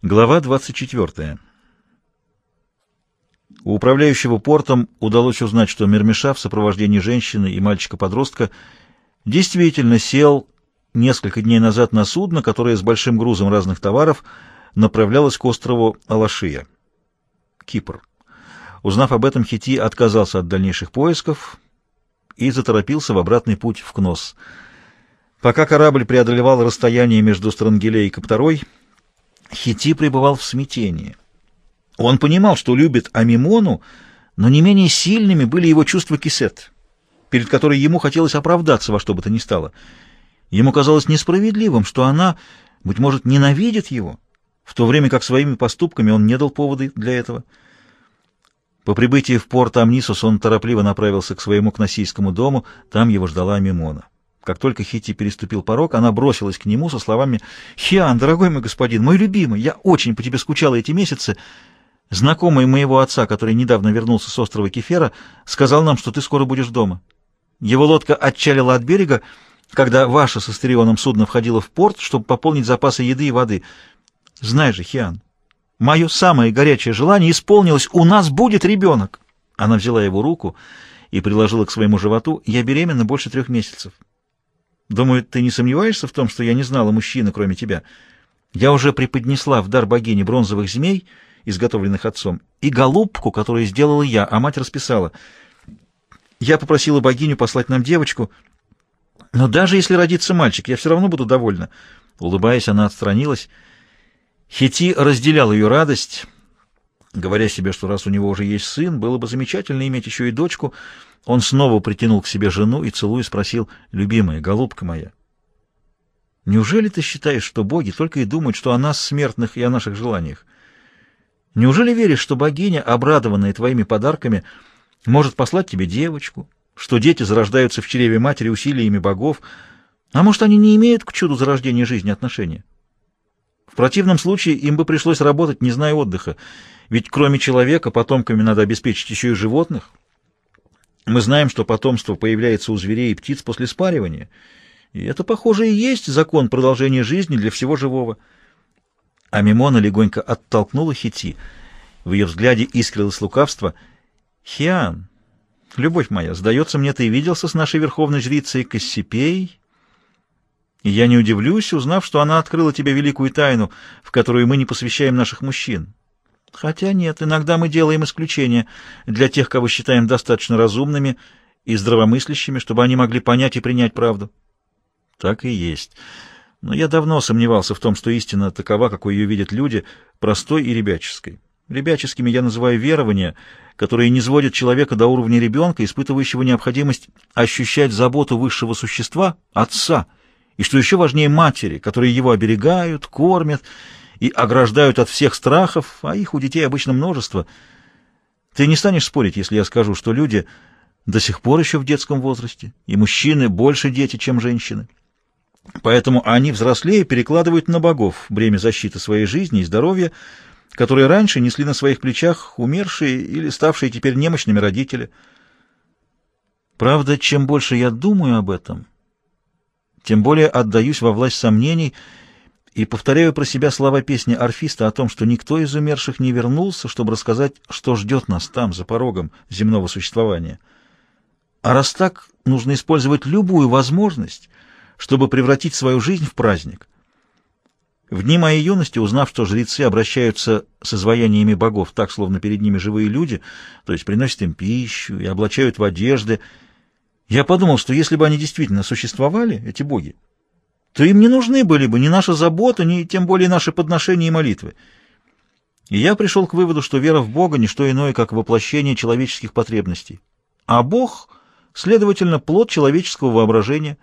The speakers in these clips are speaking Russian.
Глава 24. У управляющего портом удалось узнать, что Мермеша в сопровождении женщины и мальчика-подростка действительно сел несколько дней назад на судно, которое с большим грузом разных товаров направлялось к острову Алашия, Кипр. Узнав об этом, Хити отказался от дальнейших поисков и заторопился в обратный путь в Кнос. Пока корабль преодолевал расстояние между Странгелей и Капторой, Хити пребывал в смятении. Он понимал, что любит Амимону, но не менее сильными были его чувства Кисет, перед которой ему хотелось оправдаться во что бы то ни стало. Ему казалось несправедливым, что она, быть может, ненавидит его, в то время как своими поступками он не дал повода для этого. По прибытии в порт Амнисус он торопливо направился к своему кносийскому дому, там его ждала Амимона. Как только Хити переступил порог, она бросилась к нему со словами «Хиан, дорогой мой господин, мой любимый, я очень по тебе скучала эти месяцы. Знакомый моего отца, который недавно вернулся с острова Кефера, сказал нам, что ты скоро будешь дома. Его лодка отчалила от берега, когда ваше со Стерионом судно входило в порт, чтобы пополнить запасы еды и воды. Знай же, Хиан, мое самое горячее желание исполнилось, у нас будет ребенок». Она взяла его руку и приложила к своему животу. «Я беременна больше трех месяцев». Думаю, ты не сомневаешься в том, что я не знала мужчины, кроме тебя. Я уже преподнесла в дар богине бронзовых змей, изготовленных отцом, и голубку, которую сделала я, а мать расписала. Я попросила богиню послать нам девочку, но даже если родится мальчик, я все равно буду довольна. Улыбаясь, она отстранилась. Хити разделял ее радость, говоря себе, что раз у него уже есть сын, было бы замечательно иметь еще и дочку — он снова притянул к себе жену и, целуя, спросил, «Любимая, голубка моя, неужели ты считаешь, что боги только и думают, что о нас, смертных, и о наших желаниях? Неужели веришь, что богиня, обрадованная твоими подарками, может послать тебе девочку, что дети зарождаются в чреве матери усилиями богов, а может, они не имеют к чуду зарождения жизни отношения? В противном случае им бы пришлось работать, не зная отдыха, ведь кроме человека потомками надо обеспечить еще и животных, мы знаем, что потомство появляется у зверей и птиц после спаривания, и это, похоже, и есть закон продолжения жизни для всего живого. А Мимона легонько оттолкнула Хити. В ее взгляде искрилось лукавство. «Хиан, любовь моя, сдается мне, ты виделся с нашей верховной жрицей Кассипей, и я не удивлюсь, узнав, что она открыла тебе великую тайну, в которую мы не посвящаем наших мужчин. Хотя нет, иногда мы делаем исключения для тех, кого считаем достаточно разумными и здравомыслящими, чтобы они могли понять и принять правду. Так и есть. Но я давно сомневался в том, что истина такова, какой ее видят люди, простой и ребяческой. Ребяческими я называю верования, которые не сводят человека до уровня ребенка, испытывающего необходимость ощущать заботу высшего существа, отца, и, что еще важнее, матери, которые его оберегают, кормят и ограждают от всех страхов, а их у детей обычно множество. Ты не станешь спорить, если я скажу, что люди до сих пор еще в детском возрасте, и мужчины больше дети, чем женщины. Поэтому они, взрослее, перекладывают на богов бремя защиты своей жизни и здоровья, которые раньше несли на своих плечах умершие или ставшие теперь немощными родители. Правда, чем больше я думаю об этом, тем более отдаюсь во власть сомнений и повторяю про себя слова песни орфиста о том, что никто из умерших не вернулся, чтобы рассказать, что ждет нас там, за порогом земного существования. А раз так, нужно использовать любую возможность, чтобы превратить свою жизнь в праздник. В дни моей юности, узнав, что жрецы обращаются с изваяниями богов так, словно перед ними живые люди, то есть приносят им пищу и облачают в одежды, я подумал, что если бы они действительно существовали, эти боги, то им не нужны были бы ни наша забота, ни тем более наши подношения и молитвы. И я пришел к выводу, что вера в Бога — не что иное, как воплощение человеческих потребностей. А Бог, следовательно, плод человеческого воображения,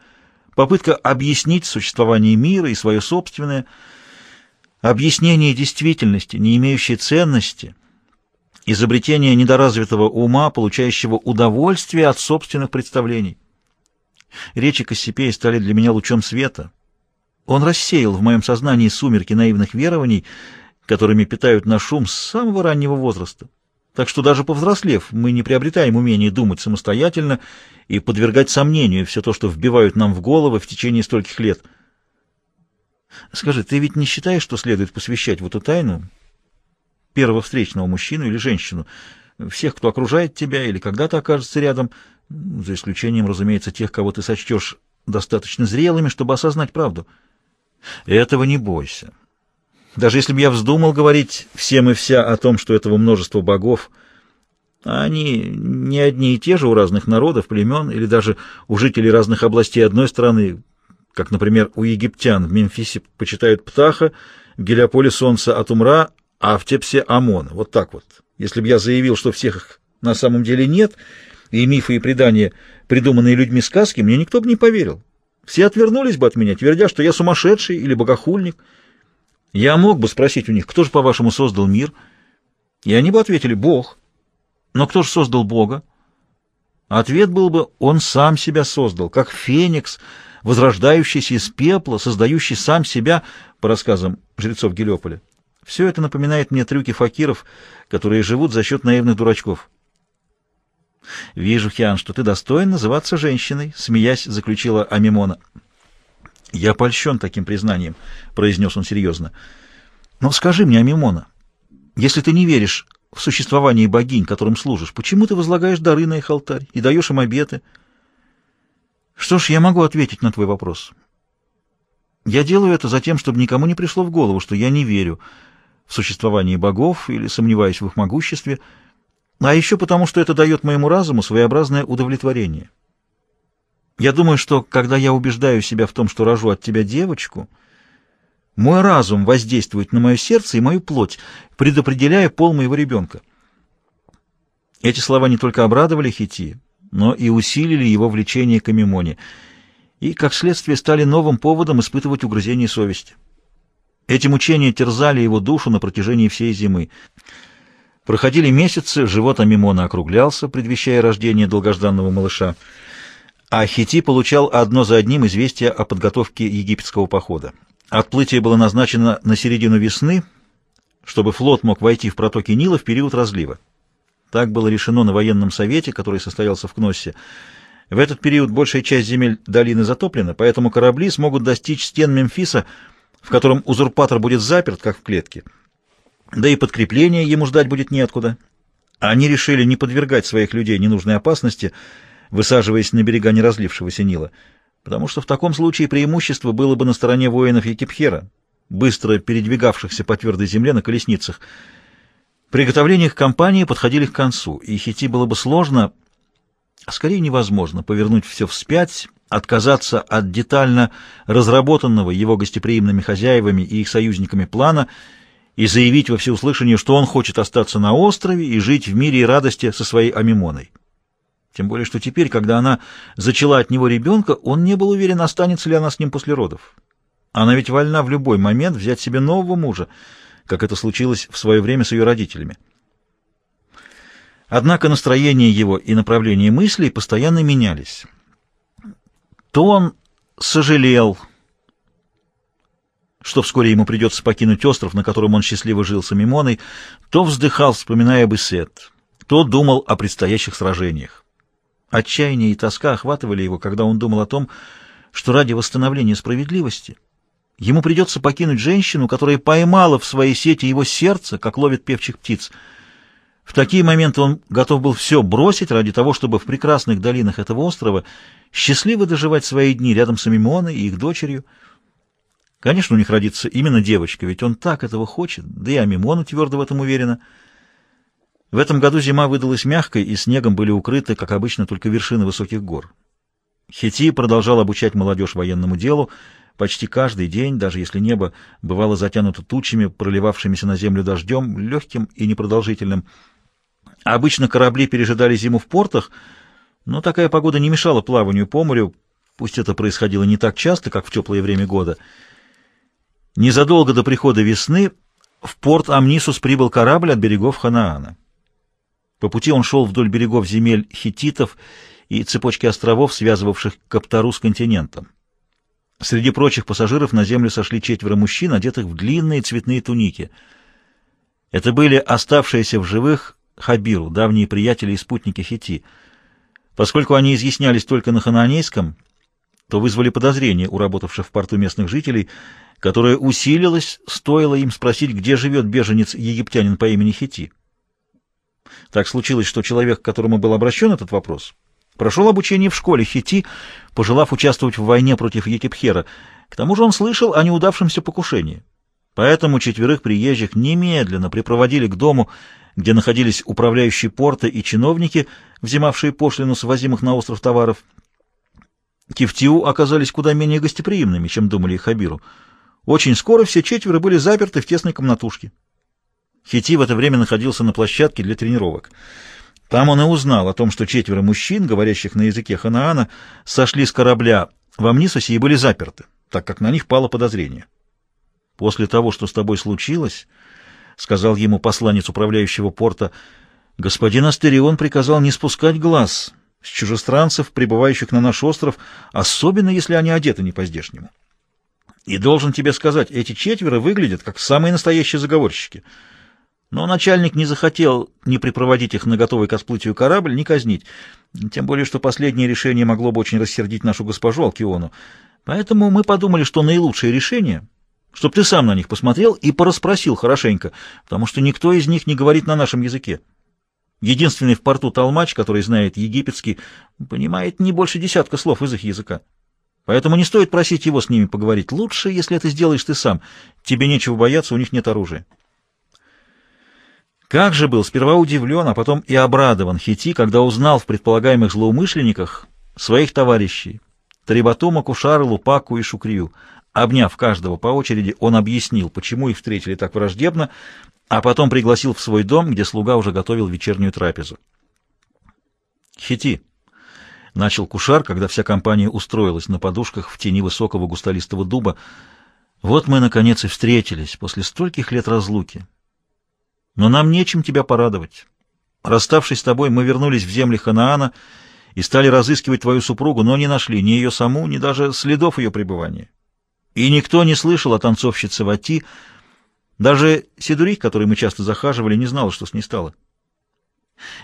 попытка объяснить существование мира и свое собственное, объяснение действительности, не имеющей ценности, изобретение недоразвитого ума, получающего удовольствие от собственных представлений. Речи Кассипея стали для меня лучом света — он рассеял в моем сознании сумерки наивных верований, которыми питают наш ум с самого раннего возраста. Так что даже повзрослев, мы не приобретаем умение думать самостоятельно и подвергать сомнению все то, что вбивают нам в головы в течение стольких лет. Скажи, ты ведь не считаешь, что следует посвящать в эту тайну первого встречного мужчину или женщину, всех, кто окружает тебя или когда-то окажется рядом, за исключением, разумеется, тех, кого ты сочтешь достаточно зрелыми, чтобы осознать правду? Этого не бойся. Даже если бы я вздумал говорить всем и вся о том, что этого множество богов, а они не одни и те же у разных народов, племен или даже у жителей разных областей одной страны, как, например, у египтян в Мемфисе почитают Птаха, в Гелиополе Солнца Атумра, а в Тепсе Амона. Вот так вот. Если бы я заявил, что всех их на самом деле нет, и мифы и предания, придуманные людьми сказки, мне никто бы не поверил. Все отвернулись бы от меня, твердя, что я сумасшедший или богохульник. Я мог бы спросить у них, кто же, по-вашему, создал мир? И они бы ответили, Бог. Но кто же создал Бога? Ответ был бы, он сам себя создал, как феникс, возрождающийся из пепла, создающий сам себя, по рассказам жрецов Гелиополя. Все это напоминает мне трюки факиров, которые живут за счет наивных дурачков. «Вижу, Хиан, что ты достоин называться женщиной», — смеясь, заключила Амимона. «Я польщен таким признанием», — произнес он серьезно. «Но скажи мне, Амимона, если ты не веришь в существование богинь, которым служишь, почему ты возлагаешь дары на их алтарь и даешь им обеты?» «Что ж, я могу ответить на твой вопрос. Я делаю это за тем, чтобы никому не пришло в голову, что я не верю в существование богов или сомневаюсь в их могуществе, а еще потому, что это дает моему разуму своеобразное удовлетворение. Я думаю, что когда я убеждаю себя в том, что рожу от тебя девочку, мой разум воздействует на мое сердце и мою плоть, предопределяя пол моего ребенка. Эти слова не только обрадовали Хити, но и усилили его влечение к Амимоне, и, как следствие, стали новым поводом испытывать угрызение совести. Эти мучения терзали его душу на протяжении всей зимы. Проходили месяцы, живот Амимона округлялся, предвещая рождение долгожданного малыша, а Хити получал одно за одним известия о подготовке египетского похода. Отплытие было назначено на середину весны, чтобы флот мог войти в протоки Нила в период разлива. Так было решено на военном совете, который состоялся в Кноссе. В этот период большая часть земель долины затоплена, поэтому корабли смогут достичь стен Мемфиса, в котором узурпатор будет заперт, как в клетке. Да и подкрепление ему ждать будет неоткуда. Они решили не подвергать своих людей ненужной опасности, высаживаясь на берега неразлившегося Нила, потому что в таком случае преимущество было бы на стороне воинов Екипхера, быстро передвигавшихся по твердой земле на колесницах. Приготовления к кампании подходили к концу, и Хити было бы сложно, а скорее невозможно, повернуть все вспять, отказаться от детально разработанного его гостеприимными хозяевами и их союзниками плана и заявить во всеуслышание, что он хочет остаться на острове и жить в мире и радости со своей Амимоной. Тем более, что теперь, когда она зачала от него ребенка, он не был уверен, останется ли она с ним после родов. Она ведь вольна в любой момент взять себе нового мужа, как это случилось в свое время с ее родителями. Однако настроение его и направление мыслей постоянно менялись. То он сожалел, что вскоре ему придется покинуть остров, на котором он счастливо жил с Амимоной, то вздыхал, вспоминая об Исет, то думал о предстоящих сражениях. Отчаяние и тоска охватывали его, когда он думал о том, что ради восстановления справедливости ему придется покинуть женщину, которая поймала в своей сети его сердце, как ловит певчих птиц — в такие моменты он готов был все бросить ради того, чтобы в прекрасных долинах этого острова счастливо доживать свои дни рядом с Амимоной и их дочерью. Конечно, у них родится именно девочка, ведь он так этого хочет, да и Амимона твердо в этом уверена. В этом году зима выдалась мягкой, и снегом были укрыты, как обычно, только вершины высоких гор. Хити продолжал обучать молодежь военному делу, почти каждый день, даже если небо бывало затянуто тучами, проливавшимися на землю дождем, легким и непродолжительным, Обычно корабли пережидали зиму в портах, но такая погода не мешала плаванию по морю, пусть это происходило не так часто, как в теплое время года. Незадолго до прихода весны в порт Амнисус прибыл корабль от берегов Ханаана. По пути он шел вдоль берегов земель хиттитов и цепочки островов, связывавших Каптару с континентом. Среди прочих пассажиров на землю сошли четверо мужчин, одетых в длинные цветные туники. Это были оставшиеся в живых Хабиру, давние приятели и спутники Хити. Поскольку они изъяснялись только на хананейском, то вызвали подозрения у работавших в порту местных жителей, которое усилилось, стоило им спросить, где живет беженец-египтянин по имени Хити. Так случилось, что человек, к которому был обращен этот вопрос, прошел обучение в школе Хити, пожелав участвовать в войне против Екипхера. К тому же он слышал о неудавшемся покушении. Поэтому четверых приезжих немедленно припроводили к дому, где находились управляющие порта и чиновники, взимавшие пошлину с возимых на остров товаров. Кифтиу оказались куда менее гостеприимными, чем думали их Хабиру. Очень скоро все четверо были заперты в тесной комнатушке. Хити в это время находился на площадке для тренировок. Там он и узнал о том, что четверо мужчин, говорящих на языке Ханаана, сошли с корабля в Амнисосе и были заперты, так как на них пало подозрение. «После того, что с тобой случилось, — сказал ему посланец управляющего порта, — господин Астерион приказал не спускать глаз с чужестранцев, прибывающих на наш остров, особенно если они одеты не по-здешнему. И должен тебе сказать, эти четверо выглядят как самые настоящие заговорщики». Но начальник не захотел ни припроводить их на готовый к отплытию корабль, ни казнить. Тем более, что последнее решение могло бы очень рассердить нашу госпожу Алкиону. Поэтому мы подумали, что наилучшее решение, чтобы ты сам на них посмотрел и порасспросил хорошенько, потому что никто из них не говорит на нашем языке. Единственный в порту толмач, который знает египетский, понимает не больше десятка слов из их языка. Поэтому не стоит просить его с ними поговорить. Лучше, если это сделаешь ты сам. Тебе нечего бояться, у них нет оружия. Как же был сперва удивлен, а потом и обрадован Хити, когда узнал в предполагаемых злоумышленниках своих товарищей Трибатума, Кушара, Лупаку и Шукрию. Обняв каждого по очереди, он объяснил, почему их встретили так враждебно, а потом пригласил в свой дом, где слуга уже готовил вечернюю трапезу. «Хити», — начал Кушар, когда вся компания устроилась на подушках в тени высокого густолистого дуба, — «вот мы, наконец, и встретились после стольких лет разлуки». Но нам нечем тебя порадовать. Расставшись с тобой, мы вернулись в земли Ханаана и стали разыскивать твою супругу, но не нашли ни ее саму, ни даже следов ее пребывания. И никто не слышал о танцовщице Вати. Даже Сидурик, который мы часто захаживали, не знал, что с ней стало.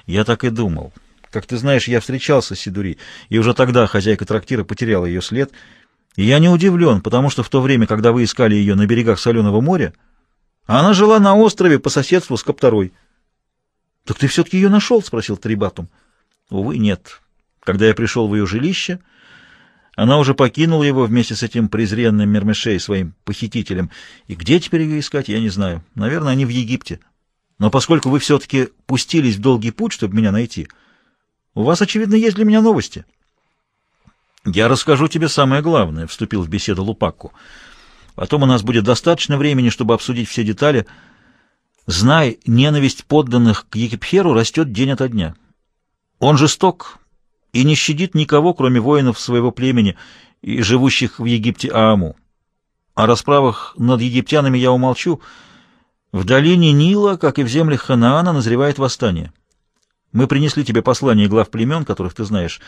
Я так и думал. Как ты знаешь, я встречался с Сидури, и уже тогда хозяйка трактира потеряла ее след. И я не удивлен, потому что в то время, когда вы искали ее на берегах Соленого моря, она жила на острове по соседству с Копторой. — Так ты все-таки ее нашел? — спросил Трибатум. — Увы, нет. Когда я пришел в ее жилище, она уже покинула его вместе с этим презренным Мермешей, своим похитителем. И где теперь ее искать, я не знаю. Наверное, они в Египте. Но поскольку вы все-таки пустились в долгий путь, чтобы меня найти, у вас, очевидно, есть для меня новости. — Я расскажу тебе самое главное, — вступил в беседу Лупакку. — Потом у нас будет достаточно времени, чтобы обсудить все детали. Знай, ненависть подданных к Екипхеру растет день ото дня. Он жесток и не щадит никого, кроме воинов своего племени и живущих в Египте Ааму. О расправах над египтянами я умолчу. В долине Нила, как и в землях Ханаана, назревает восстание. Мы принесли тебе послание глав племен, которых ты знаешь.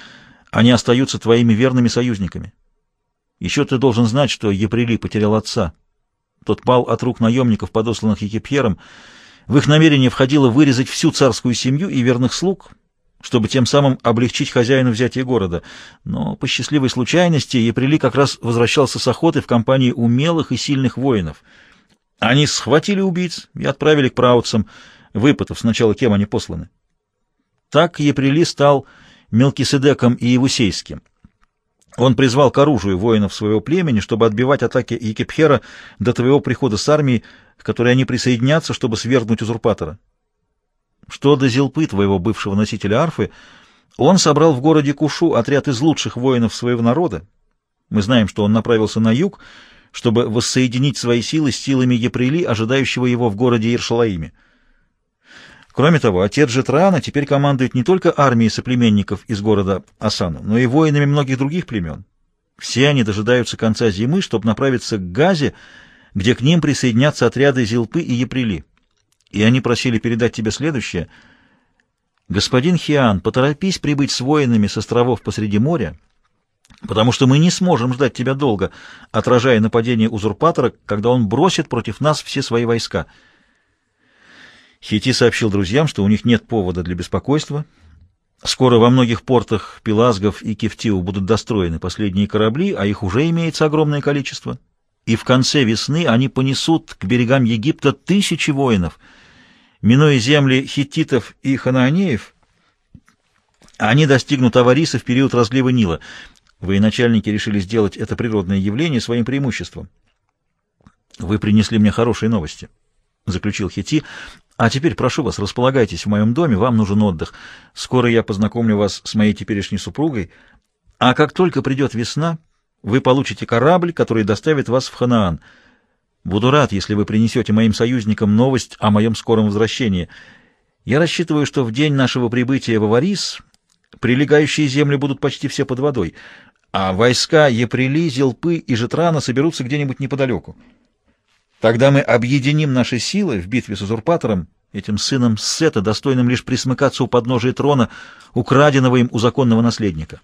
Они остаются твоими верными союзниками. Еще ты должен знать, что Еприли потерял отца. Тот пал от рук наемников, подосланных Екипьером. В их намерение входило вырезать всю царскую семью и верных слуг, чтобы тем самым облегчить хозяину взятие города. Но по счастливой случайности Еприли как раз возвращался с охоты в компании умелых и сильных воинов. Они схватили убийц и отправили к праутцам, выпытав сначала, кем они посланы. Так Еприли стал Мелкиседеком и Евусейским. Он призвал к оружию воинов своего племени, чтобы отбивать атаки Екипхера до твоего прихода с армией, к которой они присоединятся, чтобы свергнуть узурпатора. Что до Зилпы, твоего бывшего носителя арфы, он собрал в городе Кушу отряд из лучших воинов своего народа. Мы знаем, что он направился на юг, чтобы воссоединить свои силы с силами Еприли, ожидающего его в городе Иршалаиме. Кроме того, отец Жетрана теперь командует не только армией соплеменников из города Асану, но и воинами многих других племен. Все они дожидаются конца зимы, чтобы направиться к Газе, где к ним присоединятся отряды Зилпы и Еприли. И они просили передать тебе следующее. «Господин Хиан, поторопись прибыть с воинами с островов посреди моря, потому что мы не сможем ждать тебя долго, отражая нападение узурпатора, когда он бросит против нас все свои войска». Хити сообщил друзьям, что у них нет повода для беспокойства. Скоро во многих портах Пелазгов и Кефтиу будут достроены последние корабли, а их уже имеется огромное количество. и в конце весны они понесут к берегам Египта тысячи воинов. Минуя земли хиттитов и ханаанеев, они достигнут Авариса в период разлива Нила. Военачальники решили сделать это природное явление своим преимуществом. «Вы принесли мне хорошие новости», — заключил Хити. «А теперь прошу вас, располагайтесь в моем доме, вам нужен отдых. Скоро я познакомлю вас с моей теперешней супругой, а как только придет весна, вы получите корабль, который доставит вас в Ханаан. Буду рад, если вы принесете моим союзникам новость о моем скором возвращении. Я рассчитываю, что в день нашего прибытия в Аварис прилегающие земли будут почти все под водой, а войска Епрели, Зелпы и Жетрана соберутся где-нибудь неподалеку. Тогда мы объединим наши силы в битве с узурпатором, этим сыном Сета, достойным лишь присмыкаться у подножия трона, украденного им у законного наследника».